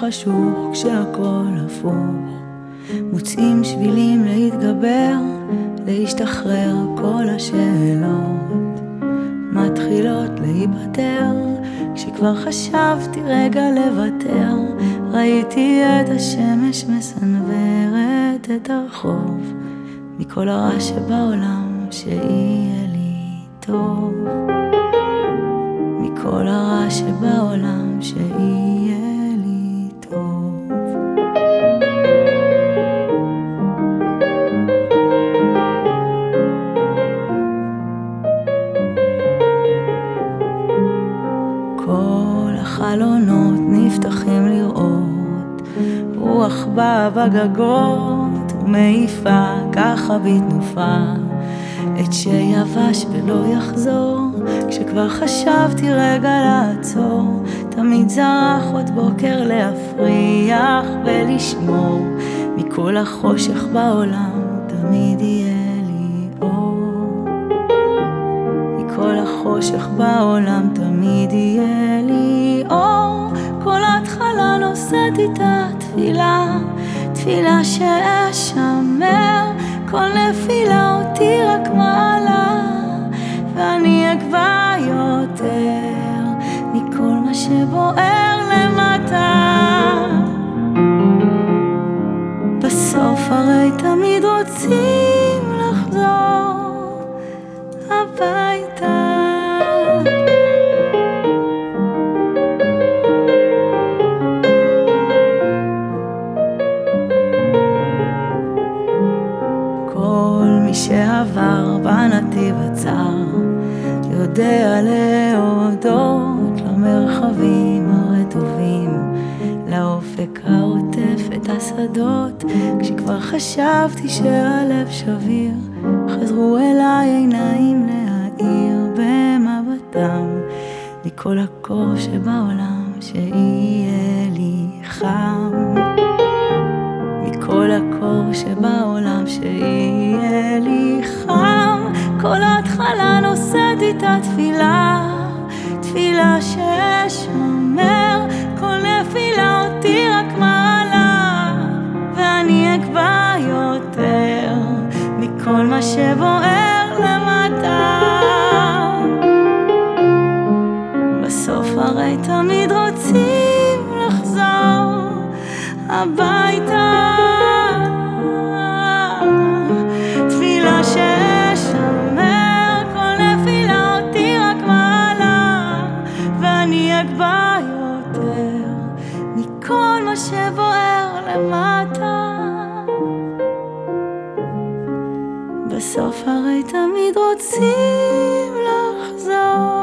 חשוך כשהכל הפוך. מוצאים שבילים להתגבר, להשתחרר כל השאלות. מתחילות להיפטר, כשכבר חשבתי רגע לוותר, ראיתי את השמש מסנוורת את הרחוב, מכל הרע שבעולם שיהיה לי טוב. מכל הרע שבעולם שיהיה החלונות נפתחים לראות, רוח באה בגגות ומעיפה ככה בתנופה. את שיבש ולא יחזור, כשכבר חשבתי רגע לעצור, תמיד זרח עוד בוקר להפריח ולשמור, מכל החושך בעולם תמיד יהיה לי אור. מכל החושך בעולם תמיד יהיה לי כל נושאת איתה תפילה, תפילה שאשמר, כל נפילה אותי רק מעלה, ואני אגבה יותר מכל מה שבוער למטה. בסוף הרי תמיד רוצים שעבר בנתיב הצר יודע להודות למרחבים הרטובים, לאופק העוטף את השדות. כשכבר חשבתי שהלב שביר, חזרו אליי עיניים להאיר במבטם, מכל הקור שבעולם שיהיה לי חם. שבעולם שיהיה לי חם, כל התחלה נושאת איתה תפילה, תפילה שאשמר, כל נפילה אותי רק מעלה, ואני אגבה יותר מכל מה שבוער למטה. בסוף הרי תמיד רוצים לחזור הביתה. בסוף הרי תמיד רוצים לחזור.